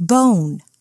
bone.